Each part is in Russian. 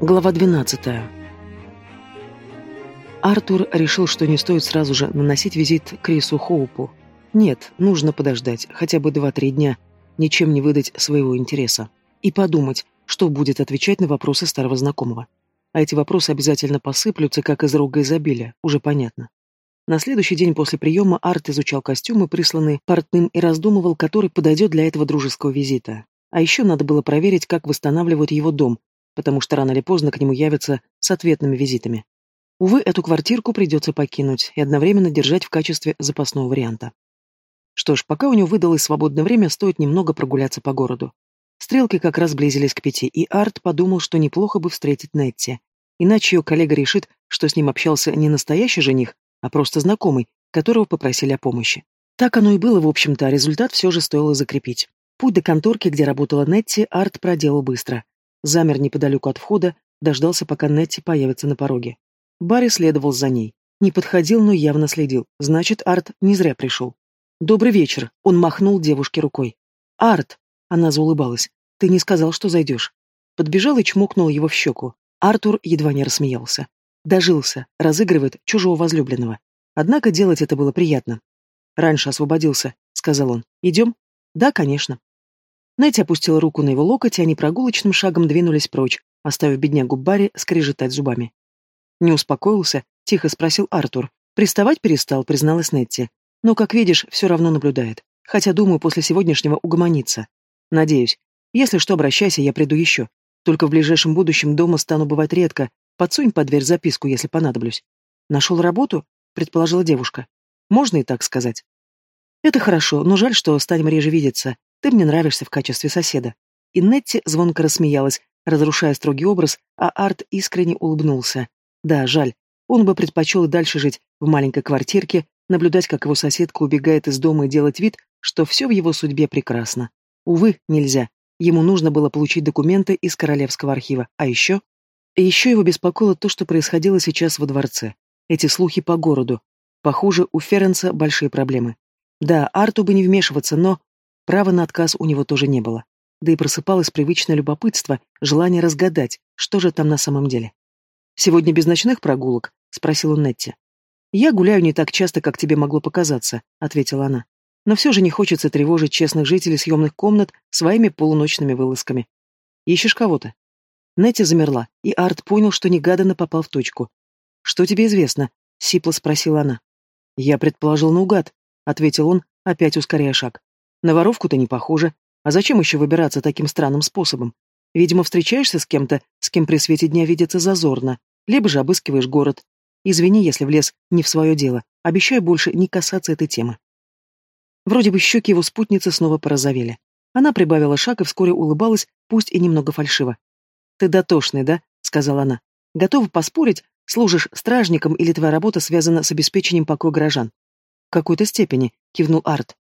Глава 12. Артур решил, что не стоит сразу же наносить визит Крису Хоупу. Нет, нужно подождать, хотя бы два-три дня, ничем не выдать своего интереса. И подумать, что будет отвечать на вопросы старого знакомого. А эти вопросы обязательно посыплются, как из рога изобилия, уже понятно. На следующий день после приема Арт изучал костюмы, присланные портным, и раздумывал, который подойдет для этого дружеского визита. А еще надо было проверить, как восстанавливают его дом, потому что рано или поздно к нему явятся с ответными визитами. Увы, эту квартирку придется покинуть и одновременно держать в качестве запасного варианта. Что ж, пока у него выдалось свободное время, стоит немного прогуляться по городу. Стрелки как раз близились к пяти, и Арт подумал, что неплохо бы встретить Нетти. Иначе ее коллега решит, что с ним общался не настоящий жених, а просто знакомый, которого попросили о помощи. Так оно и было, в общем-то, а результат все же стоило закрепить. Путь до конторки, где работала Нетти, Арт проделал быстро замер неподалеку от входа, дождался, пока Нетти появится на пороге. Барри следовал за ней. Не подходил, но явно следил. Значит, Арт не зря пришел. «Добрый вечер», — он махнул девушке рукой. «Арт», — она заулыбалась, — «ты не сказал, что зайдешь». Подбежал и чмокнул его в щеку. Артур едва не рассмеялся. Дожился, разыгрывает чужого возлюбленного. Однако делать это было приятно. «Раньше освободился», — сказал он. «Идем?» «Да, конечно». Нэти опустила руку на его локоть, и они прогулочным шагом двинулись прочь, оставив беднягу Барри скрежетать зубами. «Не успокоился?» — тихо спросил Артур. «Приставать перестал», — призналась Нетти. «Но, как видишь, все равно наблюдает. Хотя, думаю, после сегодняшнего угомонится. Надеюсь. Если что, обращайся, я приду еще. Только в ближайшем будущем дома стану бывать редко. Подсунь под дверь записку, если понадоблюсь». «Нашел работу?» — предположила девушка. «Можно и так сказать». «Это хорошо, но жаль, что станем реже видеться. Ты мне нравишься в качестве соседа». И Нетти звонко рассмеялась, разрушая строгий образ, а Арт искренне улыбнулся. Да, жаль. Он бы предпочел и дальше жить в маленькой квартирке, наблюдать, как его соседка убегает из дома и делать вид, что все в его судьбе прекрасно. Увы, нельзя. Ему нужно было получить документы из Королевского архива. А еще... Еще его беспокоило то, что происходило сейчас во дворце. Эти слухи по городу. Похоже, у Ференса большие проблемы. Да, Арту бы не вмешиваться, но... Права на отказ у него тоже не было. Да и просыпалось привычное любопытство, желание разгадать, что же там на самом деле. «Сегодня без ночных прогулок?» — спросил он Нетти. «Я гуляю не так часто, как тебе могло показаться», — ответила она. «Но все же не хочется тревожить честных жителей съемных комнат своими полуночными вылазками. Ищешь кого-то?» Нетти замерла, и Арт понял, что негаданно попал в точку. «Что тебе известно?» — сипло спросила она. «Я предположил наугад», — ответил он, опять ускоряя шаг. На воровку-то не похоже. А зачем еще выбираться таким странным способом? Видимо, встречаешься с кем-то, с кем при свете дня видится зазорно, либо же обыскиваешь город. Извини, если влез не в свое дело. Обещаю больше не касаться этой темы. Вроде бы щеки его спутницы снова порозовели. Она прибавила шаг и вскоре улыбалась, пусть и немного фальшиво. «Ты дотошный, да?» — сказала она. «Готова поспорить, служишь стражником или твоя работа связана с обеспечением покоя горожан?» «В какой-то степени», — кивнул Арт.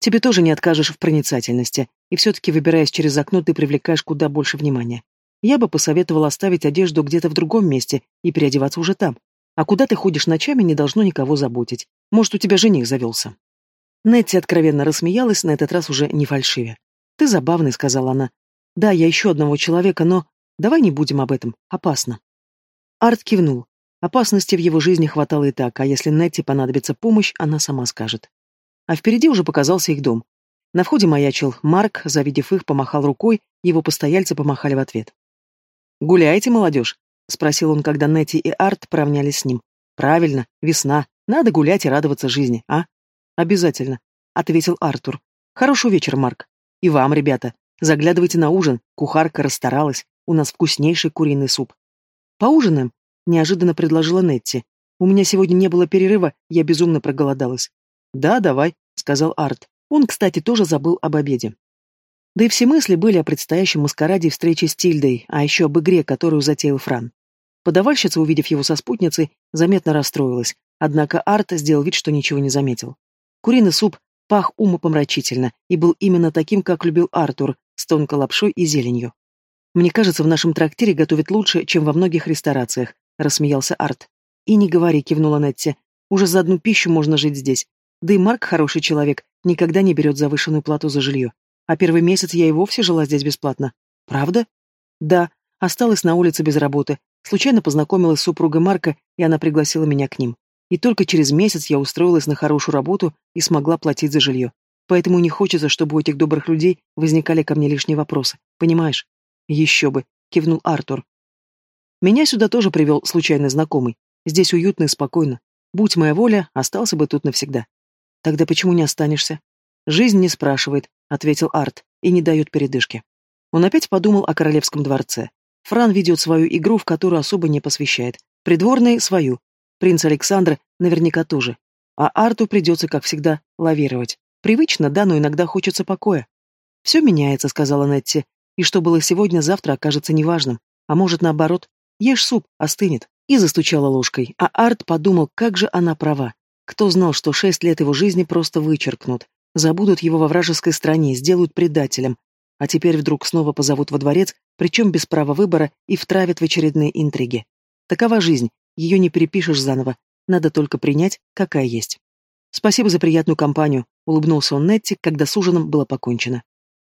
Тебе тоже не откажешь в проницательности, и все-таки, выбираясь через окно, ты привлекаешь куда больше внимания. Я бы посоветовала оставить одежду где-то в другом месте и переодеваться уже там. А куда ты ходишь ночами, не должно никого заботить. Может, у тебя жених завелся. Нетти откровенно рассмеялась, на этот раз уже не фальшиве. «Ты забавный», — сказала она. «Да, я ищу одного человека, но... Давай не будем об этом. Опасно». Арт кивнул. Опасности в его жизни хватало и так, а если Нетти понадобится помощь, она сама скажет. А впереди уже показался их дом. На входе маячил Марк, завидев их, помахал рукой, его постояльцы помахали в ответ. «Гуляете, молодежь?» — спросил он, когда Нетти и Арт поравнялись с ним. «Правильно, весна. Надо гулять и радоваться жизни, а?» «Обязательно», — ответил Артур. «Хорошего вечера, Марк. И вам, ребята. Заглядывайте на ужин. Кухарка расстаралась. У нас вкуснейший куриный суп». «Поужинаем?» — неожиданно предложила Нетти. «У меня сегодня не было перерыва, я безумно проголодалась. «Да, давай», — сказал Арт. Он, кстати, тоже забыл об обеде. Да и все мысли были о предстоящем маскараде и встрече с Тильдой, а еще об игре, которую затеял Фран. Подавальщица, увидев его со спутницей, заметно расстроилась, однако Арт сделал вид, что ничего не заметил. Куриный суп пах умопомрачительно и был именно таким, как любил Артур, с тонкой лапшой и зеленью. «Мне кажется, в нашем трактире готовят лучше, чем во многих ресторациях», — рассмеялся Арт. «И не говори», — кивнула Нетти. «Уже за одну пищу можно жить здесь. Да и Марк хороший человек, никогда не берет завышенную плату за жилье. А первый месяц я и вовсе жила здесь бесплатно. Правда? Да, Осталась на улице без работы. Случайно познакомилась с супругой Марка, и она пригласила меня к ним. И только через месяц я устроилась на хорошую работу и смогла платить за жилье. Поэтому не хочется, чтобы у этих добрых людей возникали ко мне лишние вопросы. Понимаешь? Еще бы, кивнул Артур. Меня сюда тоже привел случайный знакомый. Здесь уютно и спокойно. Будь моя воля, остался бы тут навсегда. Тогда почему не останешься? Жизнь не спрашивает, ответил Арт, и не дает передышки. Он опять подумал о королевском дворце. Фран ведет свою игру, в которую особо не посвящает. Придворные — свою. Принц Александр наверняка тоже. А Арту придется, как всегда, лавировать. Привычно, да, но иногда хочется покоя. «Все меняется», — сказала Нетти. «И что было сегодня, завтра окажется неважным. А может, наоборот, ешь суп, остынет». И застучала ложкой. А Арт подумал, как же она права. Кто знал, что шесть лет его жизни просто вычеркнут. Забудут его во вражеской стране, сделают предателем. А теперь вдруг снова позовут во дворец, причем без права выбора, и втравят в очередные интриги. Такова жизнь, ее не перепишешь заново, надо только принять, какая есть. «Спасибо за приятную компанию», — улыбнулся он Нетти, когда с ужином было покончено.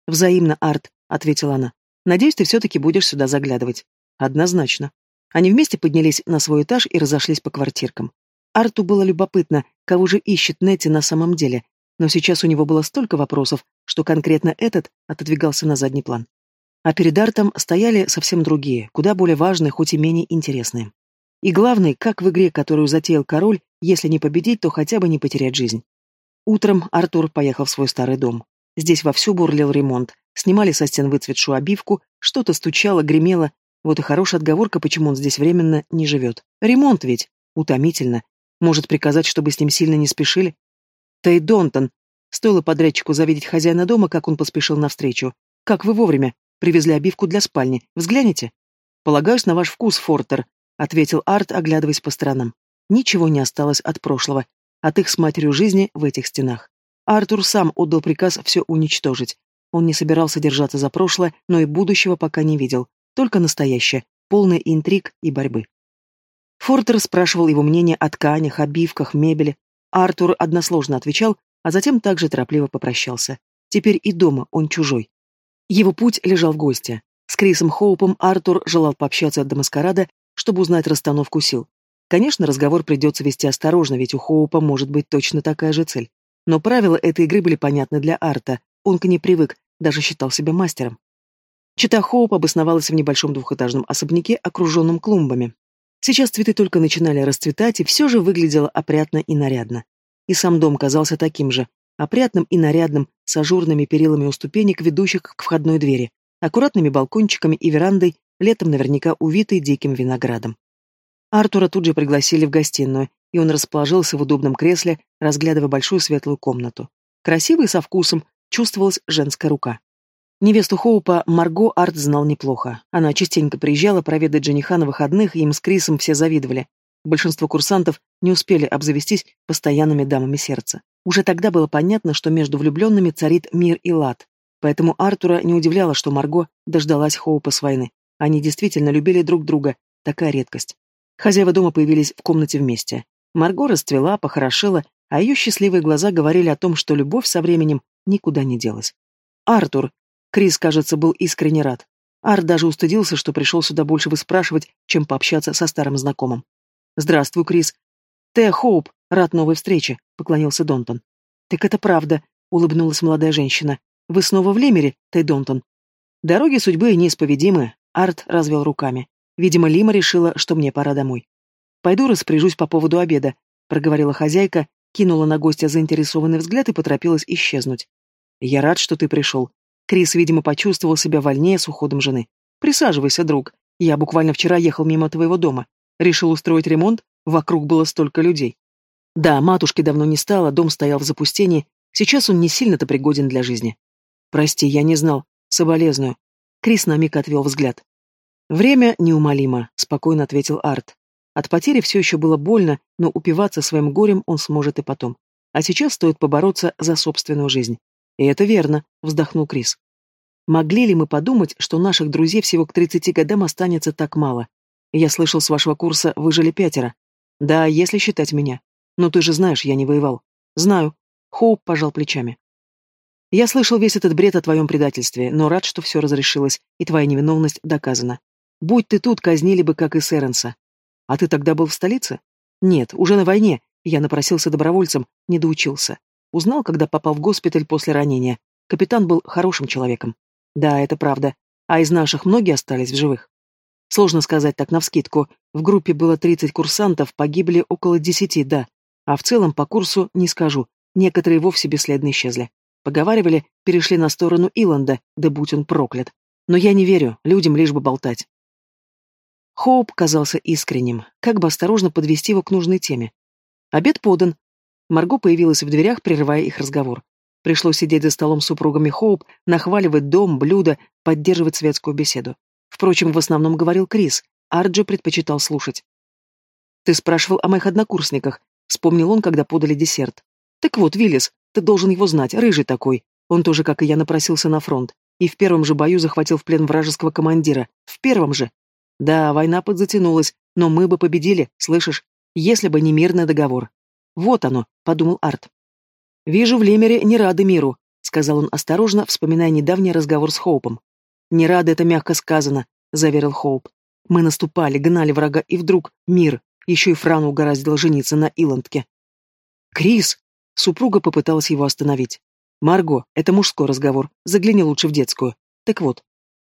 «Взаимно, Арт», — ответила она. «Надеюсь, ты все-таки будешь сюда заглядывать». «Однозначно». Они вместе поднялись на свой этаж и разошлись по квартиркам. Арту было любопытно, кого же ищет Нетти на самом деле, но сейчас у него было столько вопросов, что конкретно этот отодвигался на задний план. А перед Артом стояли совсем другие, куда более важные, хоть и менее интересные. И главное, как в игре, которую затеял король, если не победить, то хотя бы не потерять жизнь. Утром Артур поехал в свой старый дом. Здесь вовсю бурлил ремонт. Снимали со стен выцветшую обивку, что-то стучало, гремело. Вот и хорошая отговорка, почему он здесь временно не живет. Ремонт ведь. Утомительно. Может приказать, чтобы с ним сильно не спешили? Тей Донтон. Стоило подрядчику завидеть хозяина дома, как он поспешил навстречу. Как вы вовремя. Привезли обивку для спальни. Взгляните. Полагаюсь на ваш вкус, Фортер, ответил Арт, оглядываясь по сторонам. Ничего не осталось от прошлого, от их с матерью жизни в этих стенах. Артур сам отдал приказ все уничтожить. Он не собирался держаться за прошлое, но и будущего пока не видел, только настоящее, полное интриг и борьбы. Фортер спрашивал его мнение о тканях, обивках, мебели, Артур односложно отвечал, а затем также торопливо попрощался. Теперь и дома он чужой. Его путь лежал в гости. С Крисом Хоупом Артур желал пообщаться до маскарада, чтобы узнать расстановку сил. Конечно, разговор придется вести осторожно, ведь у Хоупа может быть точно такая же цель. Но правила этой игры были понятны для Арта, он к ней привык, даже считал себя мастером. Чита Хоуп обосновалась в небольшом двухэтажном особняке, окруженном клумбами. Сейчас цветы только начинали расцветать, и все же выглядело опрятно и нарядно. И сам дом казался таким же, опрятным и нарядным, с ажурными перилами у ступенек, ведущих к входной двери, аккуратными балкончиками и верандой, летом наверняка увитой диким виноградом. Артура тут же пригласили в гостиную, и он расположился в удобном кресле, разглядывая большую светлую комнату. Красивый со вкусом, чувствовалась женская рука. Невесту Хоупа Марго Арт знал неплохо. Она частенько приезжала проведать жениха на выходных, и им с Крисом все завидовали. Большинство курсантов не успели обзавестись постоянными дамами сердца. Уже тогда было понятно, что между влюбленными царит мир и лад. Поэтому Артура не удивляло, что Марго дождалась Хоупа с войны. Они действительно любили друг друга. Такая редкость. Хозяева дома появились в комнате вместе. Марго расцвела, похорошела, а ее счастливые глаза говорили о том, что любовь со временем никуда не делась. «Артур», Крис, кажется, был искренне рад. Ар даже устыдился, что пришел сюда больше выспрашивать, чем пообщаться со старым знакомым. «Здравствуй, Крис». «Теа Хоуп, рад новой встрече», — поклонился Донтон. «Так это правда», — улыбнулась молодая женщина. «Вы снова в Лемере, Тэй Донтон?» «Дороги судьбы неисповедимы», — Арт развел руками. «Видимо, Лима решила, что мне пора домой». «Пойду распоряжусь по поводу обеда», — проговорила хозяйка, кинула на гостя заинтересованный взгляд и поторопилась исчезнуть. «Я рад, что ты пришел», Крис, видимо, почувствовал себя вольнее с уходом жены. «Присаживайся, друг. Я буквально вчера ехал мимо твоего дома. Решил устроить ремонт, вокруг было столько людей. Да, матушки давно не стало, дом стоял в запустении, сейчас он не сильно-то пригоден для жизни. Прости, я не знал. Соболезную. Крис на миг отвел взгляд. «Время неумолимо», — спокойно ответил Арт. От потери все еще было больно, но упиваться своим горем он сможет и потом. А сейчас стоит побороться за собственную жизнь. «И это верно», — вздохнул Крис. «Могли ли мы подумать, что наших друзей всего к тридцати годам останется так мало? Я слышал, с вашего курса выжили пятеро. Да, если считать меня. Но ты же знаешь, я не воевал. Знаю». Хоуп пожал плечами. «Я слышал весь этот бред о твоем предательстве, но рад, что все разрешилось, и твоя невиновность доказана. Будь ты тут, казнили бы, как и Сэренса. А ты тогда был в столице? Нет, уже на войне. Я напросился добровольцем, не доучился. Узнал, когда попал в госпиталь после ранения. Капитан был хорошим человеком. Да, это правда. А из наших многие остались в живых. Сложно сказать так навскидку. В группе было 30 курсантов, погибли около 10, да. А в целом по курсу не скажу. Некоторые вовсе бесследно исчезли. Поговаривали, перешли на сторону Иланда, да будь он проклят. Но я не верю, людям лишь бы болтать. Хоуп казался искренним, как бы осторожно подвести его к нужной теме. Обед подан. Марго появилась в дверях, прерывая их разговор. Пришлось сидеть за столом с супругами Хоуп, нахваливать дом, блюда, поддерживать светскую беседу. Впрочем, в основном говорил Крис, Арджи предпочитал слушать. «Ты спрашивал о моих однокурсниках», — вспомнил он, когда подали десерт. «Так вот, Виллис, ты должен его знать, рыжий такой. Он тоже, как и я, напросился на фронт. И в первом же бою захватил в плен вражеского командира. В первом же. Да, война подзатянулась, но мы бы победили, слышишь? Если бы не мирный договор. Вот оно, подумал Арт. Вижу, в Лемере не рады миру, сказал он осторожно, вспоминая недавний разговор с Хоупом. Не рады это мягко сказано, заверил Хоуп. Мы наступали, гнали врага, и вдруг мир. Еще и Франу угораздило жениться на Иландке. Крис! Супруга попыталась его остановить. «Марго, это мужской разговор. Загляни лучше в детскую. Так вот».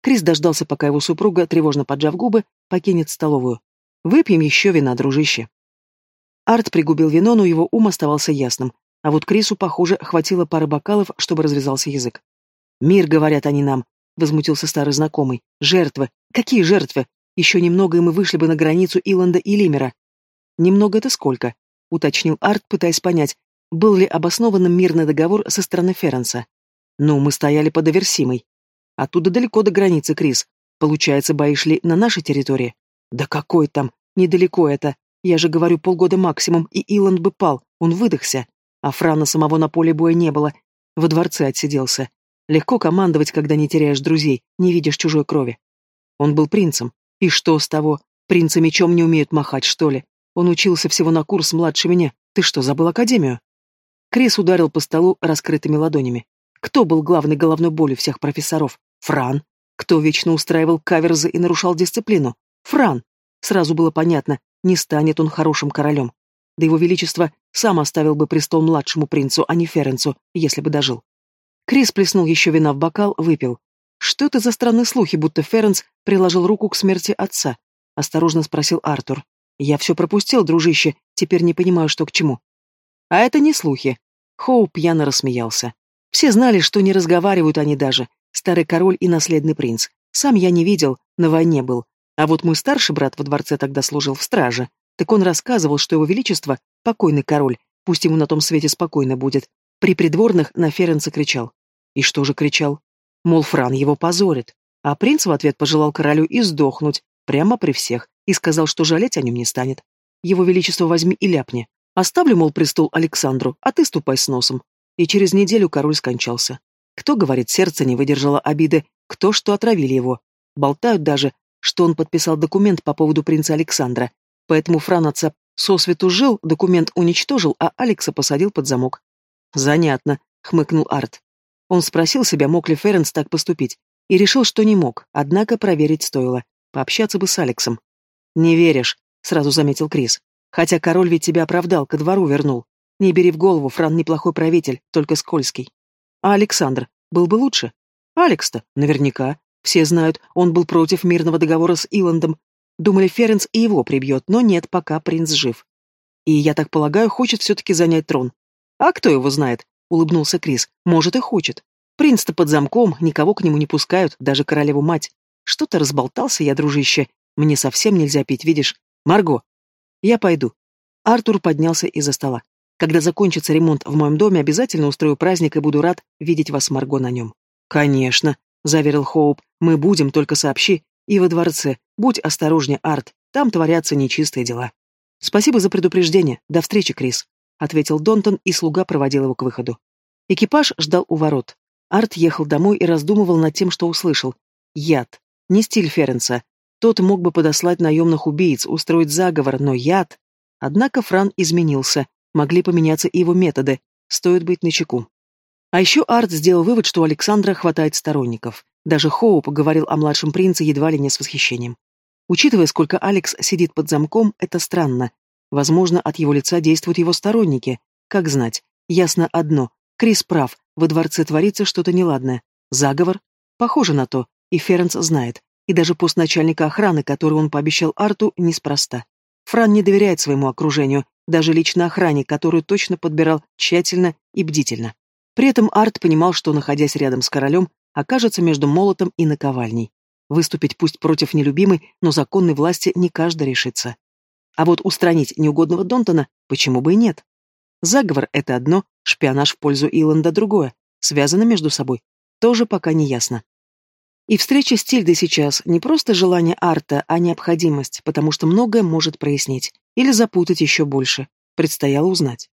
Крис дождался, пока его супруга, тревожно поджав губы, покинет столовую. «Выпьем еще вина, дружище». Арт пригубил вино, но его ум оставался ясным. А вот Крису, похоже, хватило пары бокалов, чтобы развязался язык. «Мир, говорят они нам», — возмутился старый знакомый. «Жертвы. Какие жертвы? Еще немного, и мы вышли бы на границу Иланда и Лимера». «Немного это сколько?» — уточнил Арт, пытаясь понять, был ли обоснованным мирный договор со стороны Ференса. Ну, мы стояли под Аверсимой. Оттуда далеко до границы, Крис. Получается, бои шли на нашей территории? Да какой там? Недалеко это. Я же говорю, полгода максимум, и Иланд бы пал. Он выдохся. А Франа самого на поле боя не было. Во дворце отсиделся. Легко командовать, когда не теряешь друзей, не видишь чужой крови. Он был принцем. И что с того? Принцы мечом не умеют махать, что ли? Он учился всего на курс младше меня. Ты что, забыл академию? Крис ударил по столу раскрытыми ладонями. Кто был главной головной болью всех профессоров? Фран. Кто вечно устраивал каверзы и нарушал дисциплину? Фран. Сразу было понятно, не станет он хорошим королем. Да его величество сам оставил бы престол младшему принцу, а не Ференцу, если бы дожил. Крис плеснул еще вина в бокал, выпил. Что это за странные слухи, будто Ференс приложил руку к смерти отца? Осторожно спросил Артур. Я все пропустил, дружище, теперь не понимаю, что к чему. А это не слухи. Хоу пьяно рассмеялся. Все знали, что не разговаривают они даже. Старый король и наследный принц. Сам я не видел, на войне был. А вот мой старший брат во дворце тогда служил в страже. Так он рассказывал, что его величество, покойный король, пусть ему на том свете спокойно будет, при придворных на Ференца кричал. И что же кричал? Мол, Фран его позорит. А принц в ответ пожелал королю и сдохнуть, прямо при всех, и сказал, что жалеть о нем не станет. Его величество возьми и ляпни. Оставлю, мол, престол Александру, а ты ступай с носом. И через неделю король скончался. Кто, говорит, сердце не выдержало обиды, кто, что отравили его. Болтают даже, что он подписал документ по поводу принца Александра. Поэтому Фран отца сосвету жил, документ уничтожил, а Алекса посадил под замок. Занятно, хмыкнул Арт. Он спросил себя, мог ли Ференс так поступить, и решил, что не мог, однако проверить стоило. Пообщаться бы с Алексом. «Не веришь», — сразу заметил Крис. Хотя король ведь тебя оправдал, ко двору вернул. Не бери в голову, Фран неплохой правитель, только скользкий. А Александр был бы лучше? Алекс-то, наверняка. Все знают, он был против мирного договора с Иландом. Думали, Ференс и его прибьет, но нет, пока принц жив. И, я так полагаю, хочет все-таки занять трон. А кто его знает? Улыбнулся Крис. Может, и хочет. Принц-то под замком, никого к нему не пускают, даже королеву мать. Что-то разболтался я, дружище. Мне совсем нельзя пить, видишь? Марго, я пойду. Артур поднялся из-за стола. Когда закончится ремонт в моем доме, обязательно устрою праздник и буду рад видеть вас, Марго, на нем. Конечно, заверил Хоуп. Мы будем, только сообщи. И во дворце. Будь осторожнее, Арт. Там творятся нечистые дела. Спасибо за предупреждение. До встречи, Крис, ответил Донтон, и слуга проводил его к выходу. Экипаж ждал у ворот. Арт ехал домой и раздумывал над тем, что услышал. Яд. Не стиль Ференса. Тот мог бы подослать наемных убийц, устроить заговор, но яд... Однако Фран изменился, могли поменяться и его методы, стоит быть начеку. А еще Арт сделал вывод, что у Александра хватает сторонников. Даже Хоуп говорил о младшем принце едва ли не с восхищением. Учитывая, сколько Алекс сидит под замком, это странно. Возможно, от его лица действуют его сторонники. Как знать. Ясно одно. Крис прав. Во дворце творится что-то неладное. Заговор? Похоже на то. И Ференс знает. И даже пост начальника охраны, который он пообещал Арту, неспроста. Фран не доверяет своему окружению, даже лично охране, которую точно подбирал тщательно и бдительно. При этом Арт понимал, что, находясь рядом с королем, окажется между молотом и наковальней. Выступить пусть против нелюбимой, но законной власти не каждый решится. А вот устранить неугодного Донтона почему бы и нет? Заговор — это одно, шпионаж в пользу Иланда — другое. Связано между собой? Тоже пока не ясно. И встреча с Тильдой сейчас не просто желание Арта, а необходимость, потому что многое может прояснить или запутать еще больше. Предстояло узнать.